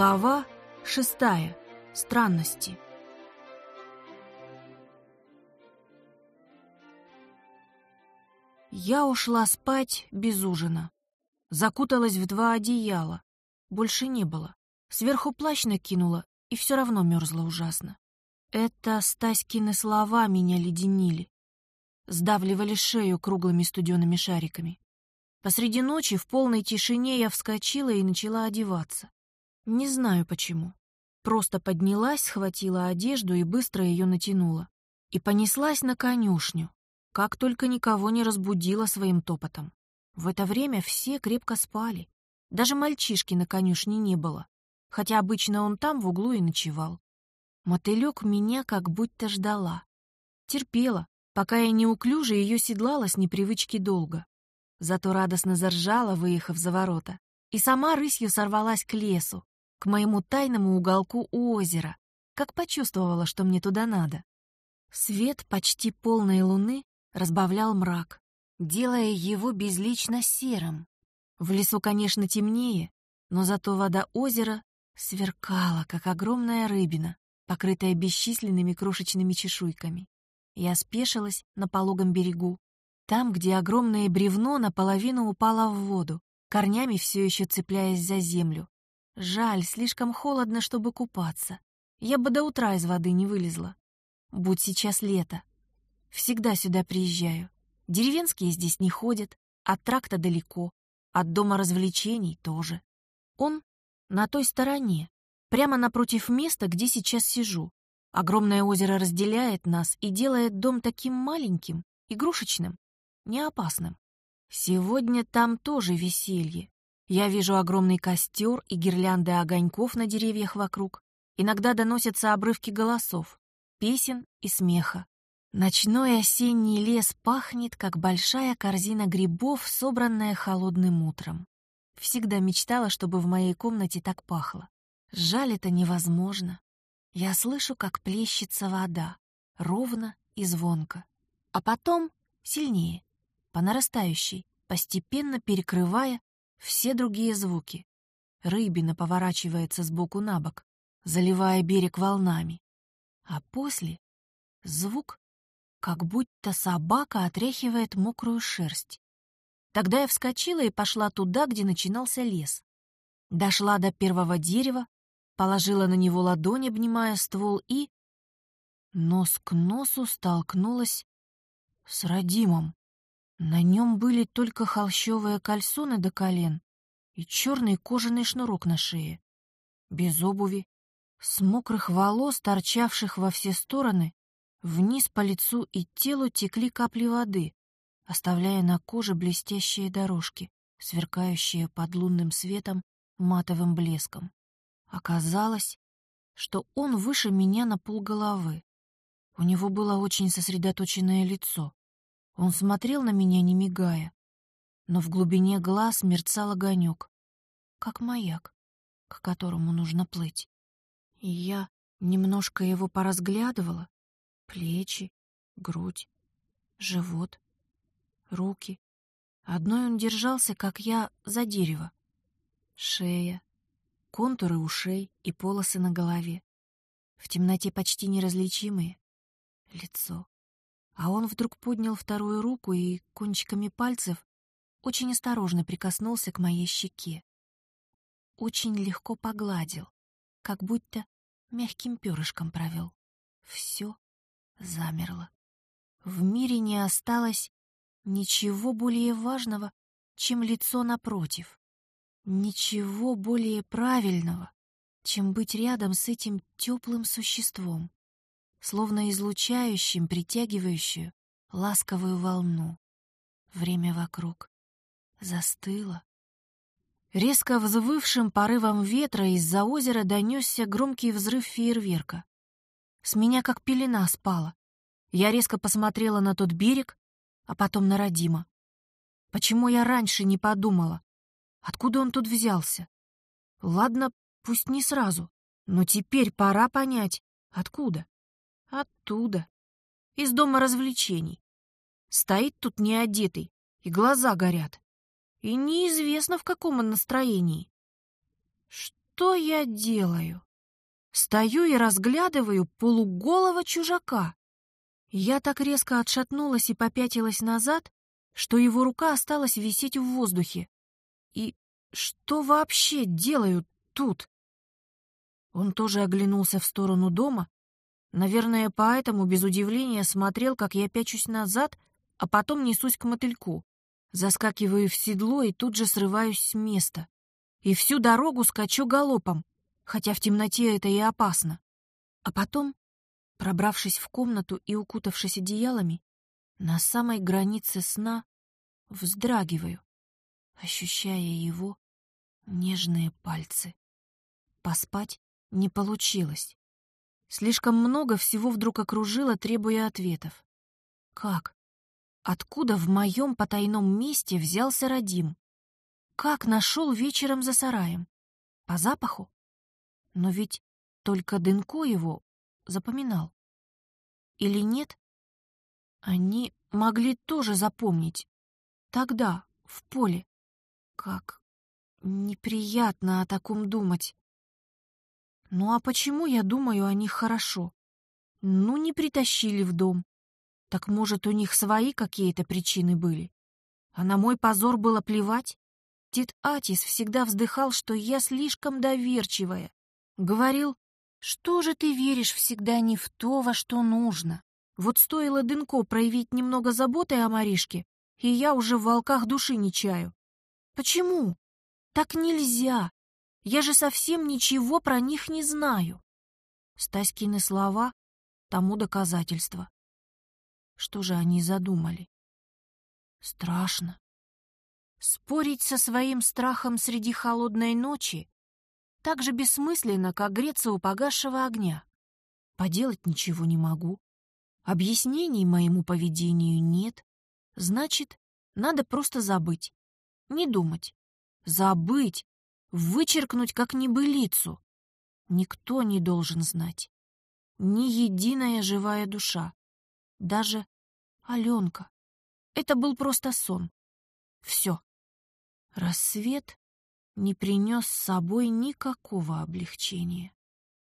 Глава шестая. Странности. Я ушла спать без ужина. Закуталась в два одеяла. Больше не было. Сверху плащ накинула, и все равно мерзла ужасно. Это Стаськины слова меня леденили. Сдавливали шею круглыми студеными шариками. Посреди ночи в полной тишине я вскочила и начала одеваться. Не знаю почему. Просто поднялась, схватила одежду и быстро ее натянула. И понеслась на конюшню, как только никого не разбудила своим топотом. В это время все крепко спали. Даже мальчишки на конюшне не было, хотя обычно он там в углу и ночевал. Мотылек меня как будто ждала. Терпела, пока я неуклюже ее седлала с непривычки долго. Зато радостно заржала, выехав за ворота, и сама рысью сорвалась к лесу, к моему тайному уголку у озера, как почувствовала, что мне туда надо. Свет почти полной луны разбавлял мрак, делая его безлично серым. В лесу, конечно, темнее, но зато вода озера сверкала, как огромная рыбина, покрытая бесчисленными крошечными чешуйками. Я спешилась на пологом берегу, там, где огромное бревно наполовину упало в воду, корнями все еще цепляясь за землю. Жаль, слишком холодно, чтобы купаться. Я бы до утра из воды не вылезла. Будь сейчас лето. Всегда сюда приезжаю. Деревенские здесь не ходят, от тракта далеко, от дома развлечений тоже. Он на той стороне, прямо напротив места, где сейчас сижу. Огромное озеро разделяет нас и делает дом таким маленьким, игрушечным, неопасным. Сегодня там тоже веселье. Я вижу огромный костер и гирлянды огоньков на деревьях вокруг. Иногда доносятся обрывки голосов, песен и смеха. Ночной осенний лес пахнет, как большая корзина грибов, собранная холодным утром. Всегда мечтала, чтобы в моей комнате так пахло. Жаль, это невозможно. Я слышу, как плещется вода, ровно и звонко. А потом сильнее, по нарастающей, постепенно перекрывая все другие звуки. Рыбина поворачивается сбоку на бок, заливая берег волнами. А после — звук, как будто собака отряхивает мокрую шерсть. Тогда я вскочила и пошла туда, где начинался лес. Дошла до первого дерева, положила на него ладонь, обнимая ствол, и... Нос к носу столкнулась с Радимом. На нем были только холщовые кальсоны до колен и черный кожаный шнурок на шее. Без обуви, с мокрых волос, торчавших во все стороны, вниз по лицу и телу текли капли воды, оставляя на коже блестящие дорожки, сверкающие под лунным светом матовым блеском. Оказалось, что он выше меня на полголовы. У него было очень сосредоточенное лицо. Он смотрел на меня, не мигая, но в глубине глаз мерцал огонек, как маяк, к которому нужно плыть. И я немножко его поразглядывала. Плечи, грудь, живот, руки. Одной он держался, как я, за дерево. Шея, контуры ушей и полосы на голове. В темноте почти неразличимые. Лицо. А он вдруг поднял вторую руку и кончиками пальцев очень осторожно прикоснулся к моей щеке. Очень легко погладил, как будто мягким перышком провел. Все замерло. В мире не осталось ничего более важного, чем лицо напротив. Ничего более правильного, чем быть рядом с этим теплым существом словно излучающим, притягивающую ласковую волну. Время вокруг застыло. Резко взвывшим порывом ветра из-за озера донесся громкий взрыв фейерверка. С меня как пелена спала. Я резко посмотрела на тот берег, а потом на Родима. Почему я раньше не подумала? Откуда он тут взялся? Ладно, пусть не сразу, но теперь пора понять, откуда. Оттуда. Из дома развлечений. Стоит тут неодетый, и глаза горят. И неизвестно, в каком он настроении. что я делаю? Стою и разглядываю полуголого чужака. Я так резко отшатнулась и попятилась назад, что его рука осталась висеть в воздухе. И что вообще делают тут? Он тоже оглянулся в сторону дома, наверное, поэтому без удивления смотрел, как я пячусь назад, а потом несусь к мотыльку. Заскакиваю в седло и тут же срываюсь с места. И всю дорогу скачу галопом, хотя в темноте это и опасно. А потом Пробравшись в комнату и укутавшись одеялами, на самой границе сна вздрагиваю, ощущая его нежные пальцы. Поспать не получилось. Слишком много всего вдруг окружило, требуя ответов. Как? Откуда в моем потайном месте взялся Радим? Как нашел вечером за сараем? По запаху? Но ведь только Дынко его запоминал. Или нет? Они могли тоже запомнить. Тогда, в поле. Как неприятно о таком думать. Ну а почему я думаю о них хорошо? Ну, не притащили в дом. Так может, у них свои какие-то причины были? А на мой позор было плевать? Дед Атис всегда вздыхал, что я слишком доверчивая. Говорил, что же ты веришь всегда не в то, во что нужно? Вот стоило Дынко проявить немного заботы о Маришке, и я уже в волках души не чаю. Почему? Так нельзя. Я же совсем ничего про них не знаю. Стаськины слова тому доказательство. Что же они задумали? Страшно. Спорить со своим страхом среди холодной ночи так же бессмысленно, как греться у погасшего огня. Поделать ничего не могу. Объяснений моему поведению нет. Значит, надо просто забыть. Не думать. Забыть. Вычеркнуть как небылицу. Никто не должен знать. Ни единая живая душа. Даже Аленка. Это был просто сон. Все. Рассвет не принес с собой никакого облегчения.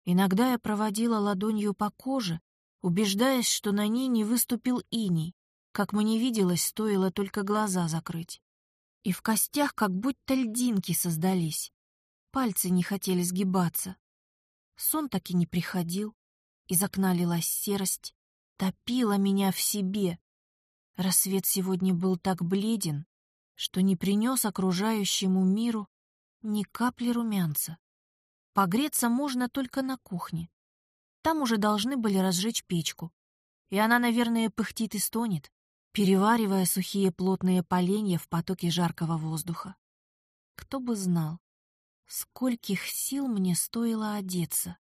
Иногда я проводила ладонью по коже, убеждаясь, что на ней не выступил иней, как мне виделось, стоило только глаза закрыть. И в костях как будто льдинки создались. Пальцы не хотели сгибаться. Сон так и не приходил. Из окна лилась серость, топила меня в себе. Рассвет сегодня был так бледен, что не принес окружающему миру ни капли румянца. Погреться можно только на кухне. Там уже должны были разжечь печку. И она, наверное, пыхтит и стонет, переваривая сухие плотные поленья в потоке жаркого воздуха. Кто бы знал, скольких сил мне стоило одеться.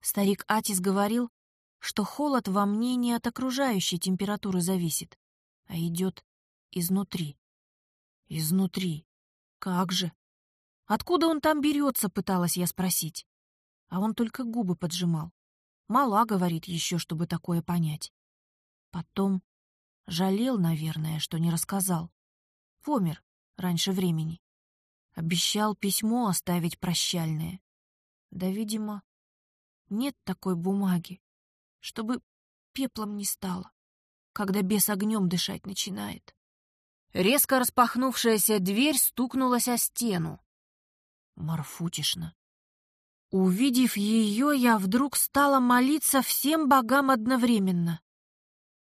Старик Атис говорил, что холод во мне не от окружающей температуры зависит, а идет изнутри. Изнутри. Как же? Откуда он там берется, пыталась я спросить. А он только губы поджимал. Мала, говорит, еще, чтобы такое понять. Потом жалел, наверное, что не рассказал. Помер раньше времени. Обещал письмо оставить прощальное. Да, видимо, нет такой бумаги, чтобы пеплом не стало, когда бес огнем дышать начинает. Резко распахнувшаяся дверь стукнулась о стену. Марфутишна. Увидев ее, я вдруг стала молиться всем богам одновременно.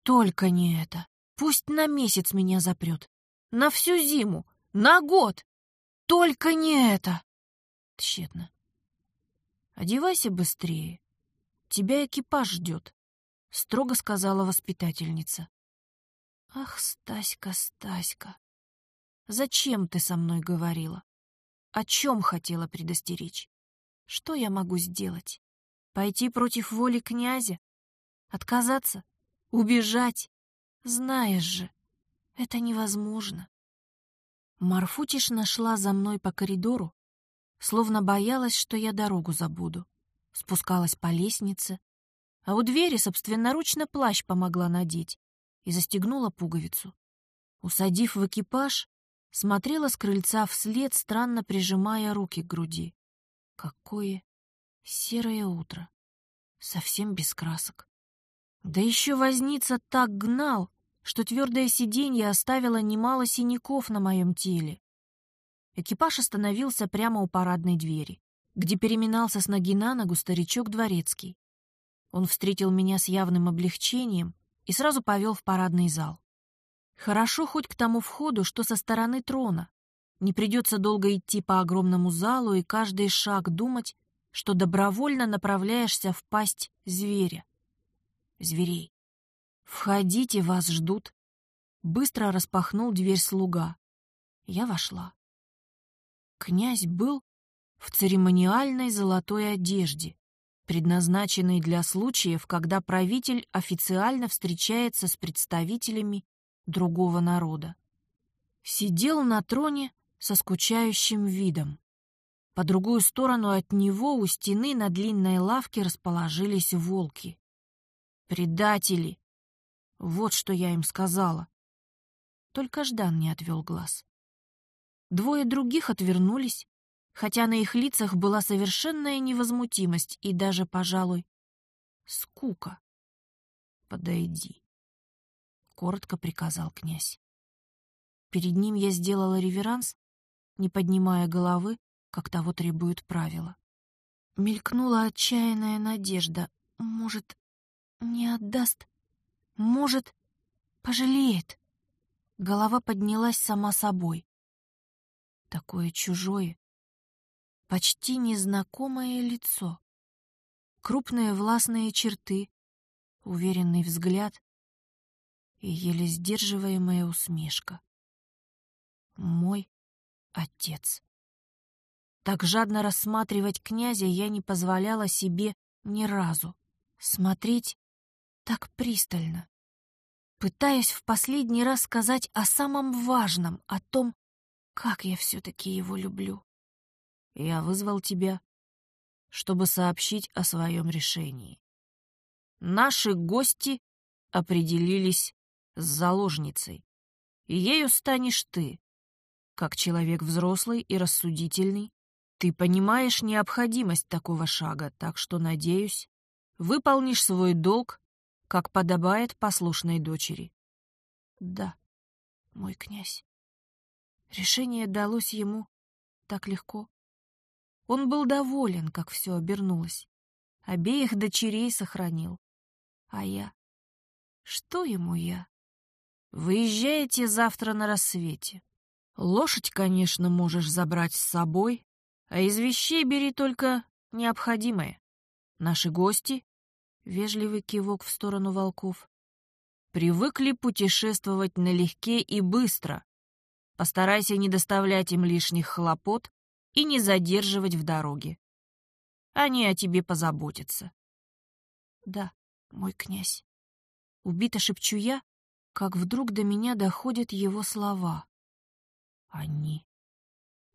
Только не это. Пусть на месяц меня запрет. На всю зиму. На год. Только не это. Тщетно. Одевайся быстрее. Тебя экипаж ждет, — строго сказала воспитательница. Ах, Стаська, Стаська, зачем ты со мной говорила? О чем хотела предостеречь? Что я могу сделать? Пойти против воли князя? Отказаться? Убежать? Знаешь же, это невозможно. Марфутиш нашла за мной по коридору, словно боялась, что я дорогу забуду. Спускалась по лестнице, а у двери собственноручно плащ помогла надеть и застегнула пуговицу. Усадив в экипаж, смотрела с крыльца вслед, странно прижимая руки к груди. Какое серое утро. Совсем без красок. Да еще возница так гнал, что твердое сиденье оставило немало синяков на моем теле. Экипаж остановился прямо у парадной двери, где переминался с ноги на ногу старичок дворецкий. Он встретил меня с явным облегчением и сразу повел в парадный зал. Хорошо хоть к тому входу, что со стороны трона. Не придется долго идти по огромному залу и каждый шаг думать, что добровольно направляешься в пасть зверя. Зверей. «Входите, вас ждут». Быстро распахнул дверь слуга. Я вошла. Князь был в церемониальной золотой одежде, предназначенной для случаев, когда правитель официально встречается с представителями другого народа. Сидел на троне со скучающим видом. По другую сторону от него у стены на длинной лавке расположились волки. «Предатели!» Вот что я им сказала. Только Ждан не отвел глаз. Двое других отвернулись, хотя на их лицах была совершенная невозмутимость и даже, пожалуй, скука. «Подойди», — коротко приказал князь. Перед ним я сделала реверанс, не поднимая головы, как того требуют правила. Мелькнула отчаянная надежда. Может, не отдаст? Может, пожалеет? Голова поднялась сама собой. Такое чужое, почти незнакомое лицо. Крупные властные черты, уверенный взгляд и еле сдерживаемая усмешка. Мой отец. Так жадно рассматривать князя я не позволяла себе ни разу. Смотреть так пристально, пытаясь в последний раз сказать о самом важном, о том, как я все-таки его люблю. Я вызвал тебя, чтобы сообщить о своем решении. Наши гости определились с заложницей, и ею станешь ты. Как человек взрослый и рассудительный, ты понимаешь необходимость такого шага, так что, надеюсь, выполнишь свой долг как подобает послушной дочери. Да, мой князь. Решение далось ему так легко. Он был доволен, как все обернулось. Обеих дочерей сохранил. А я? Что ему я? Выезжаете завтра на рассвете. Лошадь, конечно, можешь забрать с собой, а из вещей бери только необходимое. Наши гости Вежливый кивок в сторону волков. Привыкли путешествовать налегке и быстро. Постарайся не доставлять им лишних хлопот и не задерживать в дороге. Они о тебе позаботятся. Да, мой князь. Убито шепчу я, как вдруг до меня доходят его слова. Они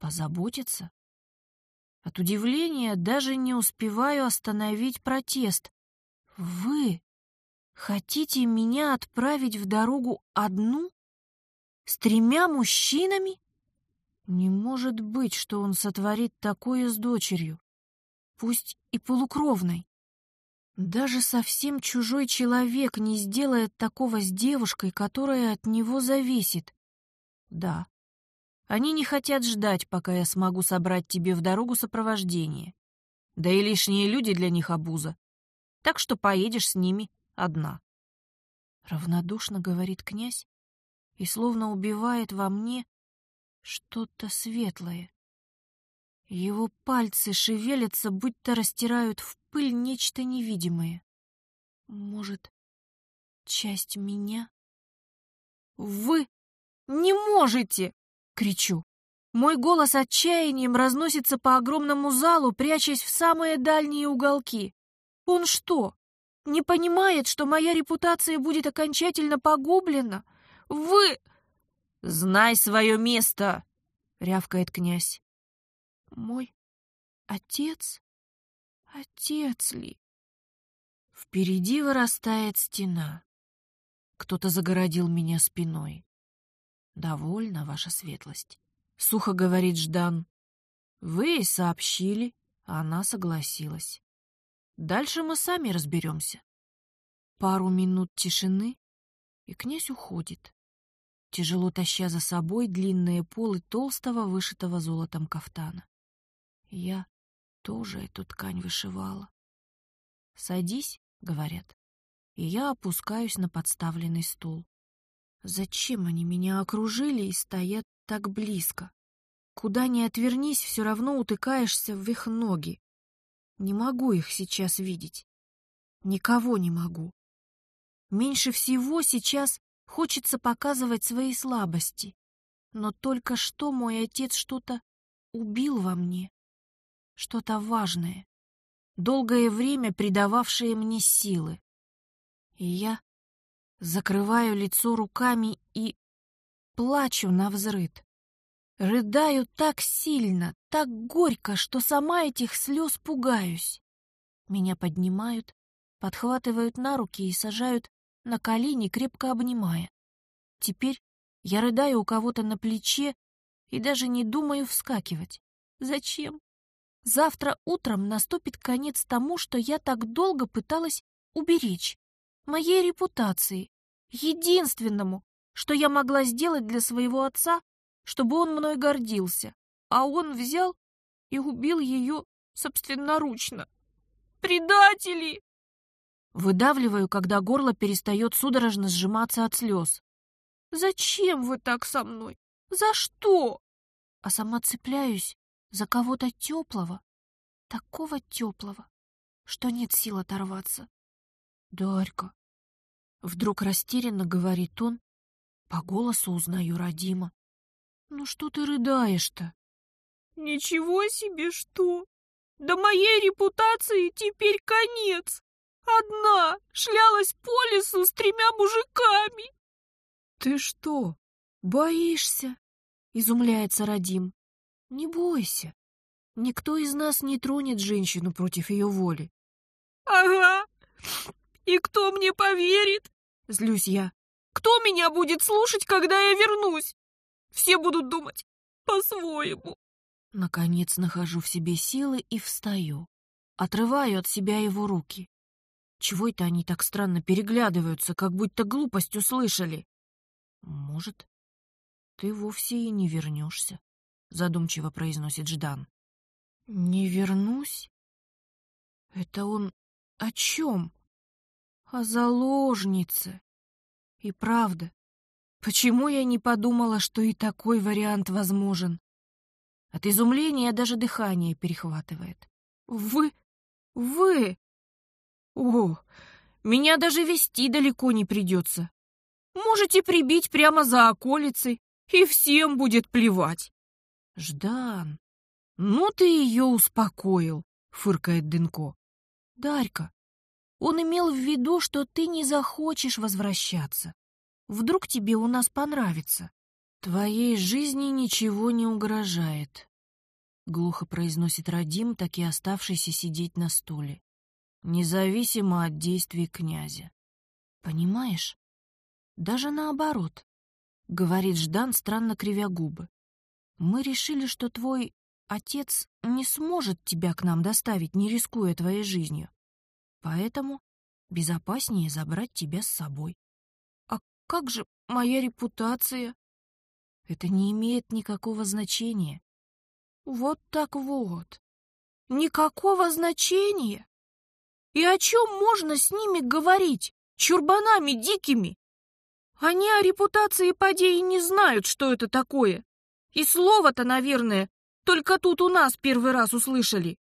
позаботятся? От удивления даже не успеваю остановить протест. «Вы хотите меня отправить в дорогу одну? С тремя мужчинами? Не может быть, что он сотворит такое с дочерью, пусть и полукровной. Даже совсем чужой человек не сделает такого с девушкой, которая от него зависит. Да, они не хотят ждать, пока я смогу собрать тебе в дорогу сопровождение. Да и лишние люди для них обуза так что поедешь с ними одна. Равнодушно говорит князь и словно убивает во мне что-то светлое. Его пальцы шевелятся, будто растирают в пыль нечто невидимое. Может, часть меня? «Вы не можете!» — кричу. Мой голос отчаянием разносится по огромному залу, прячась в самые дальние уголки. Он что, не понимает, что моя репутация будет окончательно погублена? Вы... Знай свое место, рявкает князь. Мой отец? Отец ли? Впереди вырастает стена. Кто-то загородил меня спиной. Довольно, ваша светлость. Сухо говорит Ждан. Вы сообщили, Она согласилась. Дальше мы сами разберемся. Пару минут тишины, и князь уходит, тяжело таща за собой длинные полы толстого, вышитого золотом кафтана. Я тоже эту ткань вышивала. «Садись», — говорят, и я опускаюсь на подставленный стул. Зачем они меня окружили и стоят так близко? Куда ни отвернись, все равно утыкаешься в их ноги. Не могу их сейчас видеть. Никого не могу. Меньше всего сейчас хочется показывать свои слабости. Но только что мой отец что-то убил во мне. Что-то важное, долгое время придававшее мне силы. И я закрываю лицо руками и плачу на взрыд. Рыдаю так сильно, так горько, что сама этих слез пугаюсь. Меня поднимают, подхватывают на руки и сажают на колени, крепко обнимая. Теперь я рыдаю у кого-то на плече и даже не думаю вскакивать. Зачем? Завтра утром наступит конец тому, что я так долго пыталась уберечь. Моей репутации. Единственному, что я могла сделать для своего отца, чтобы он мной гордился. А он взял и убил ее собственноручно. Предатели! Выдавливаю, когда горло перестает судорожно сжиматься от слез. «Зачем вы так со мной? За что?» А сама цепляюсь за кого-то теплого, такого теплого, что нет сил оторваться. «Дарька!» Вдруг растерянно говорит он, по голосу узнаю родима. «Ну что ты рыдаешь-то?» «Ничего себе что! Да моей репутации теперь конец! Одна шлялась по лесу с тремя мужиками!» «Ты что, боишься?» — изумляется Радим. Не бойся. Никто из нас не тронет женщину против ее воли. Ага. И кто мне поверит? Злюсь я. Кто меня будет слушать, когда я вернусь? Все будут думать по-своему. Наконец нахожу в себе силы и встаю. Отрываю от себя его руки. Чего это они так странно переглядываются, как будто глупость услышали? Может, ты вовсе и не вернешься задумчиво произносит Ждан. Не вернусь? Это он о чем? О заложнице. И правда, почему я не подумала, что и такой вариант возможен? От изумления даже дыхание перехватывает. Вы... вы... О, меня даже вести далеко не придется. Можете прибить прямо за околицей, и всем будет плевать. Ждан, ну ты ее успокоил, фыркает Дынко. Дарька, он имел в виду, что ты не захочешь возвращаться. Вдруг тебе у нас понравится. Твоей жизни ничего не угрожает, глухо произносит Радим, так и оставшийся сидеть на стуле, независимо от действий князя. Понимаешь? Даже наоборот, говорит Ждан, странно кривя губы. Мы решили, что твой отец не сможет тебя к нам доставить, не рискуя твоей жизнью. Поэтому безопаснее забрать тебя с собой. Как же моя репутация? Это не имеет никакого значения. Вот так вот. Никакого значения? И о чем можно с ними говорить? Чурбанами дикими? Они о репутации подей не знают, что это такое. И слово-то, наверное, только тут у нас первый раз услышали.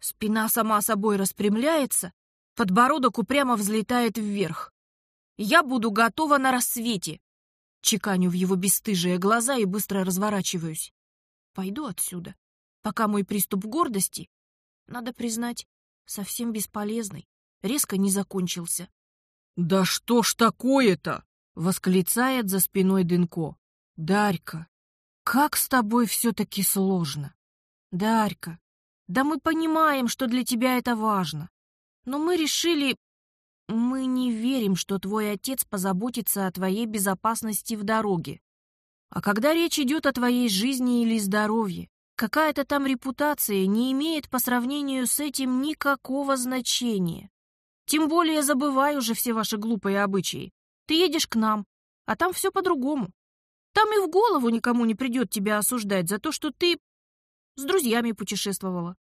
Спина сама собой распрямляется, подбородок упрямо взлетает вверх. Я буду готова на рассвете. Чеканю в его бесстыжие глаза и быстро разворачиваюсь. Пойду отсюда, пока мой приступ гордости, надо признать, совсем бесполезный, резко не закончился. «Да что ж такое-то?» — восклицает за спиной Дынко. «Дарька, как с тобой все-таки сложно. Дарька, да мы понимаем, что для тебя это важно. Но мы решили... Мы не верим, что твой отец позаботится о твоей безопасности в дороге. А когда речь идет о твоей жизни или здоровье, Какая-то там репутация не имеет по сравнению с этим никакого значения. Тем более забывай уже все ваши глупые обычаи. Ты едешь к нам, а там все по-другому. Там и в голову никому не придет тебя осуждать за то, что ты с друзьями путешествовала.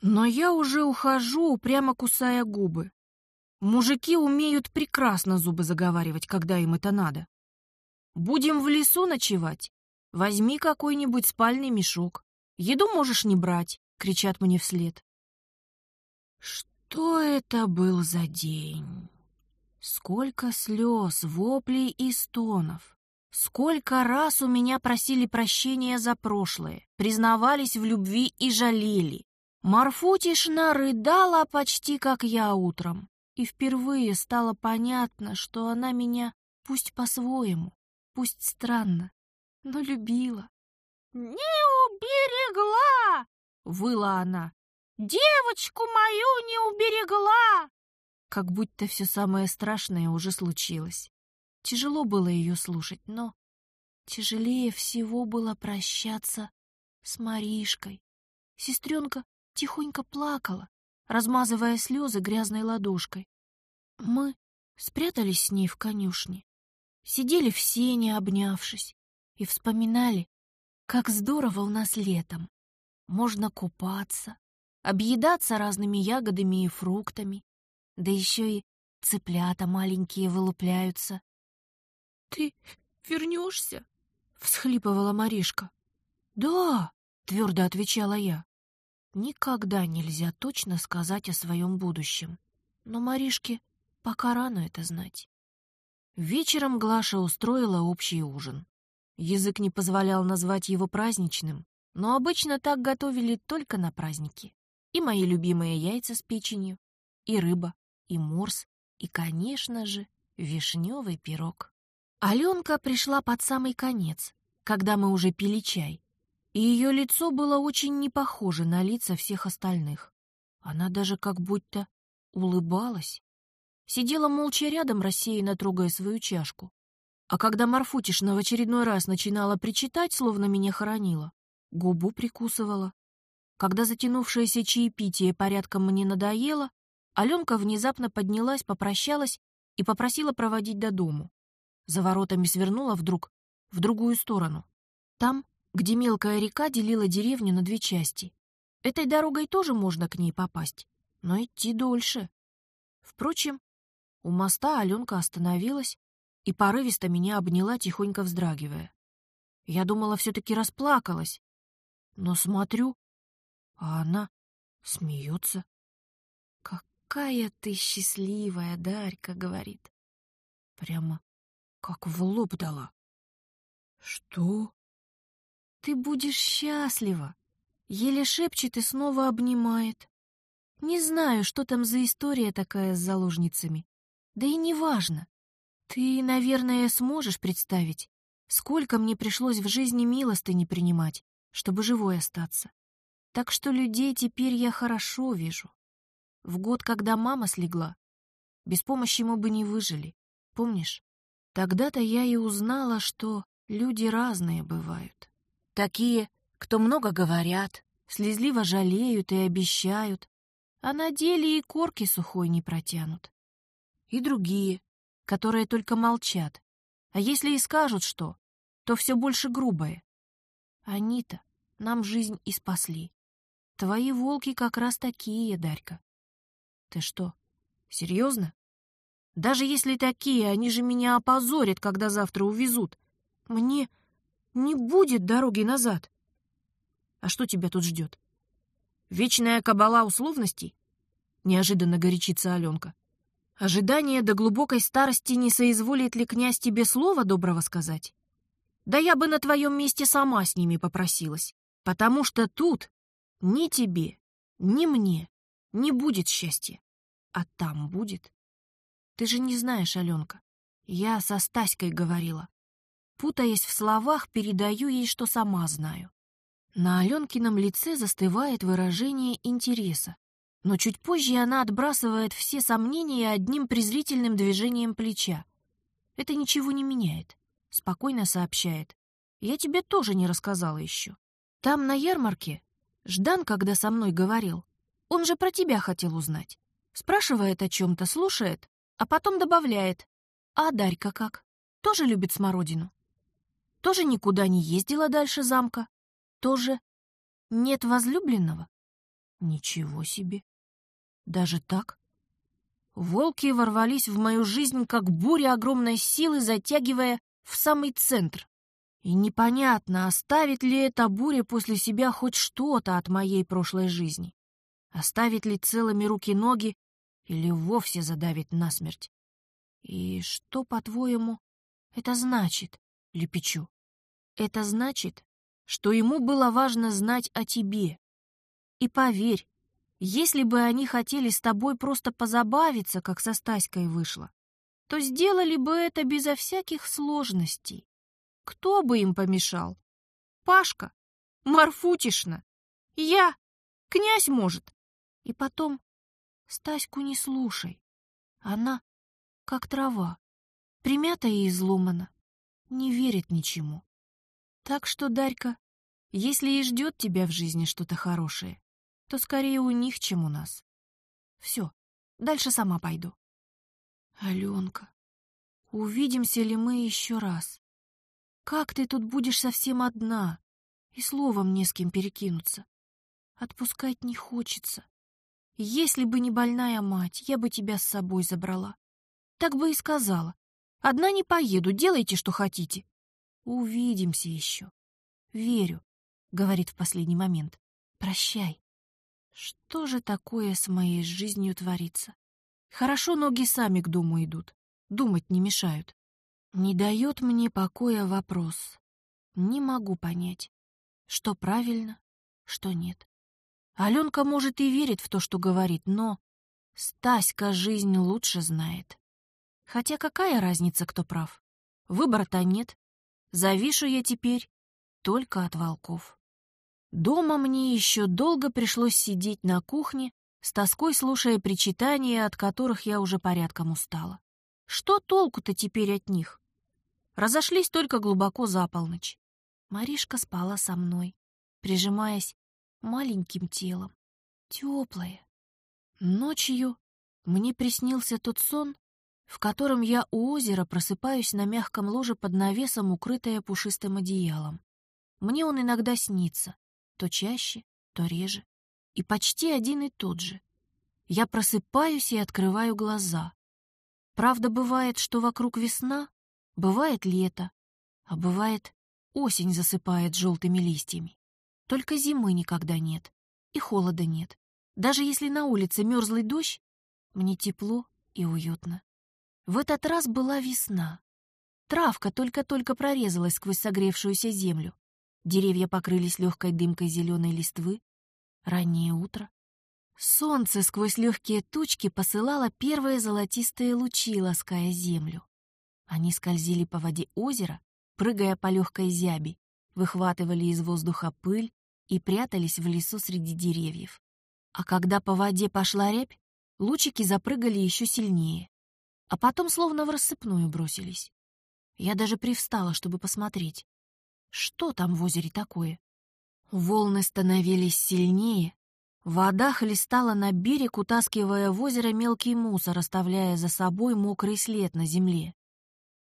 Но я уже ухожу, прямо кусая губы. Мужики умеют прекрасно зубы заговаривать, когда им это надо. Будем в лесу ночевать? Возьми какой-нибудь спальный мешок. Еду можешь не брать, кричат мне вслед. Что это был за день? Сколько слез, воплей и стонов. Сколько раз у меня просили прощения за прошлое, признавались в любви и жалели. Марфутишна рыдала почти как я утром, и впервые стало понятно, что она меня, пусть по-своему, пусть странно, но любила. «Не уберегла!» — выла она. «Девочку мою не уберегла!» как будто все самое страшное уже случилось. Тяжело было ее слушать, но тяжелее всего было прощаться с Маришкой. Сестренка тихонько плакала, размазывая слезы грязной ладошкой. Мы спрятались с ней в конюшне, сидели в сене, обнявшись, и вспоминали, как здорово у нас летом. Можно купаться, объедаться разными ягодами и фруктами, да еще и цыплята маленькие вылупляются. — Ты вернешься? — всхлипывала Маришка. — Да, — твердо отвечала я. Никогда нельзя точно сказать о своем будущем. Но Маришке пока рано это знать. Вечером Глаша устроила общий ужин. Язык не позволял назвать его праздничным, но обычно так готовили только на праздники. И мои любимые яйца с печенью, и рыба, и морс, и, конечно же, вишневый пирог. Аленка пришла под самый конец, когда мы уже пили чай, и ее лицо было очень не похоже на лица всех остальных. Она даже как будто улыбалась. Сидела молча рядом, рассеянно трогая свою чашку. А когда Марфутишна в очередной раз начинала причитать, словно меня хоронила, губу прикусывала. Когда затянувшееся чаепитие порядком мне надоело, Аленка внезапно поднялась, попрощалась и попросила проводить до дому. За воротами свернула вдруг в другую сторону. Там, где мелкая река делила деревню на две части. Этой дорогой тоже можно к ней попасть, но идти дольше. Впрочем, у моста Аленка остановилась и порывисто меня обняла, тихонько вздрагивая. Я думала, все-таки расплакалась, но смотрю, а она смеется. «Какая ты счастливая, Дарька!» — говорит. Прямо как в лоб дала. «Что?» «Ты будешь счастлива!» Еле шепчет и снова обнимает. Не знаю, что там за история такая с заложницами. Да и не важно. Ты, наверное, сможешь представить, сколько мне пришлось в жизни милостыни принимать, чтобы живой остаться. Так что людей теперь я хорошо вижу. В год, когда мама слегла, без помощи мы бы не выжили. Помнишь? Тогда-то я и узнала, что люди разные бывают. Такие, кто много говорят, слезливо жалеют и обещают, а на деле и корки сухой не протянут. И другие, которые только молчат, а если и скажут что, то все больше грубое. Они-то нам жизнь и спасли. Твои волки как раз такие, Дарька. Ты что, серьезно? Даже если такие, они же меня опозорят, когда завтра увезут. Мне не будет дороги назад. А что тебя тут ждет? Вечная кабала условностей? Неожиданно горячится Аленка. Ожидание до глубокой старости не соизволит ли князь тебе слова доброго сказать? Да я бы на твоем месте сама с ними попросилась, потому что тут ни тебе, ни мне не будет счастья. А там будет. Ты же не знаешь, Аленка. Я со Стаськой говорила. Путаясь в словах, передаю ей, что сама знаю. На Аленкином лице застывает выражение интереса. Но чуть позже она отбрасывает все сомнения одним презрительным движением плеча. Это ничего не меняет. Спокойно сообщает. Я тебе тоже не рассказала еще. Там, на ярмарке, Ждан, когда со мной говорил, он же про тебя хотел узнать. Спрашивает о чем-то, слушает, а потом добавляет. А Дарька как? Тоже любит смородину? Тоже никуда не ездила дальше замка? Тоже нет возлюбленного? Ничего себе. Даже так? Волки ворвались в мою жизнь, как буря огромной силы, затягивая в самый центр. И непонятно, оставит ли эта буря после себя хоть что-то от моей прошлой жизни. Оставит ли целыми руки-ноги или вовсе задавит насмерть. И что, по-твоему, это значит, Лепечу? Это значит, что ему было важно знать о тебе. И поверь, если бы они хотели с тобой просто позабавиться, как со Стаськой вышло, то сделали бы это безо всяких сложностей. Кто бы им помешал? Пашка? Марфутишна? Я? Князь, может? И потом, Стаську не слушай. Она как трава, примятая и изломана, не верит ничему. Так что, Дарька, если и ждет тебя в жизни что-то хорошее, то скорее у них, чем у нас. Все, дальше сама пойду. Аленка, увидимся ли мы еще раз? Как ты тут будешь совсем одна? И словом не с кем перекинуться. Отпускать не хочется. Если бы не больная мать, я бы тебя с собой забрала. Так бы и сказала. Одна не поеду, делайте, что хотите. Увидимся еще. Верю, — говорит в последний момент. Прощай. Что же такое с моей жизнью творится? Хорошо ноги сами к дому идут, думать не мешают. Не дает мне покоя вопрос. Не могу понять, что правильно, что нет. Аленка, может, и верит в то, что говорит, но Стаська жизнь лучше знает. Хотя какая разница, кто прав? Выбора-то нет. Завишу я теперь только от волков. Дома мне еще долго пришлось сидеть на кухне, с тоской слушая причитания, от которых я уже порядком устала. Что толку-то теперь от них? Разошлись только глубоко за полночь. Маришка спала со мной, прижимаясь маленьким телом, теплая. Ночью мне приснился тот сон, в котором я у озера просыпаюсь на мягком ложе под навесом, укрытая пушистым одеялом. Мне он иногда снится, то чаще, то реже. И почти один и тот же. Я просыпаюсь и открываю глаза. Правда, бывает, что вокруг весна, бывает лето, а бывает осень засыпает желтыми листьями. Только зимы никогда нет, и холода нет. Даже если на улице мерзлый дождь, мне тепло и уютно. В этот раз была весна. Травка только-только прорезалась сквозь согревшуюся землю. Деревья покрылись легкой дымкой зеленой листвы. Раннее утро. Солнце сквозь легкие тучки посылало первые золотистые лучи, лаская землю. Они скользили по воде озера, прыгая по легкой зяби, выхватывали из воздуха пыль и прятались в лесу среди деревьев. А когда по воде пошла рябь, лучики запрыгали еще сильнее, а потом словно в рассыпную бросились. Я даже привстала, чтобы посмотреть. Что там в озере такое? Волны становились сильнее. Вода хлестала на берег, утаскивая в озеро мелкий мусор, оставляя за собой мокрый след на земле.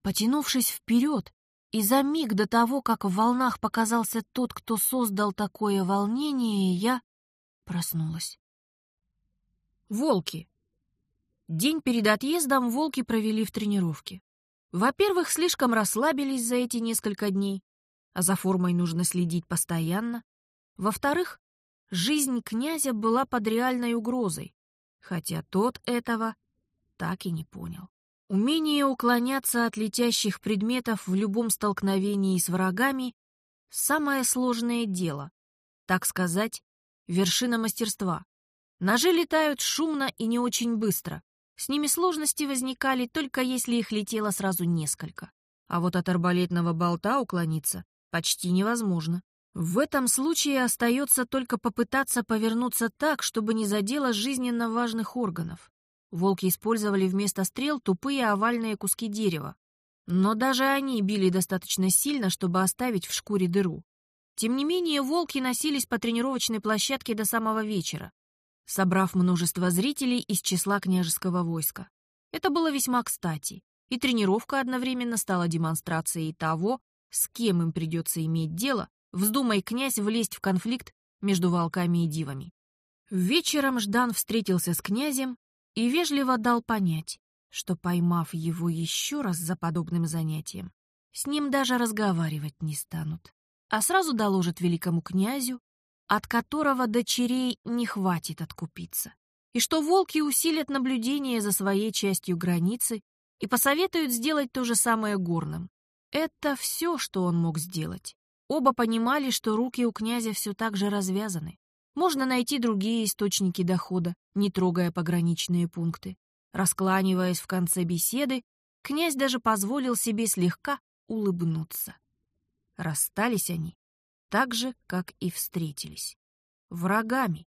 Потянувшись вперед, и за миг до того, как в волнах показался тот, кто создал такое волнение, я проснулась. Волки. День перед отъездом волки провели в тренировке. Во-первых, слишком расслабились за эти несколько дней, а за формой нужно следить постоянно. Во-вторых, жизнь князя была под реальной угрозой, хотя тот этого так и не понял. Умение уклоняться от летящих предметов в любом столкновении с врагами — самое сложное дело, так сказать, вершина мастерства. Ножи летают шумно и не очень быстро. С ними сложности возникали только если их летело сразу несколько. А вот от арбалетного болта уклониться почти невозможно. В этом случае остается только попытаться повернуться так, чтобы не задело жизненно важных органов. Волки использовали вместо стрел тупые овальные куски дерева. Но даже они били достаточно сильно, чтобы оставить в шкуре дыру. Тем не менее, волки носились по тренировочной площадке до самого вечера, собрав множество зрителей из числа княжеского войска. Это было весьма кстати, и тренировка одновременно стала демонстрацией того, с кем им придется иметь дело, вздумай князь влезть в конфликт между волками и дивами. Вечером Ждан встретился с князем и вежливо дал понять, что, поймав его еще раз за подобным занятием, с ним даже разговаривать не станут а сразу доложит великому князю, от которого дочерей не хватит откупиться, и что волки усилят наблюдение за своей частью границы и посоветуют сделать то же самое горным. Это все, что он мог сделать. Оба понимали, что руки у князя все так же развязаны. Можно найти другие источники дохода, не трогая пограничные пункты. Раскланиваясь в конце беседы, князь даже позволил себе слегка улыбнуться. Расстались они так же, как и встретились. Врагами.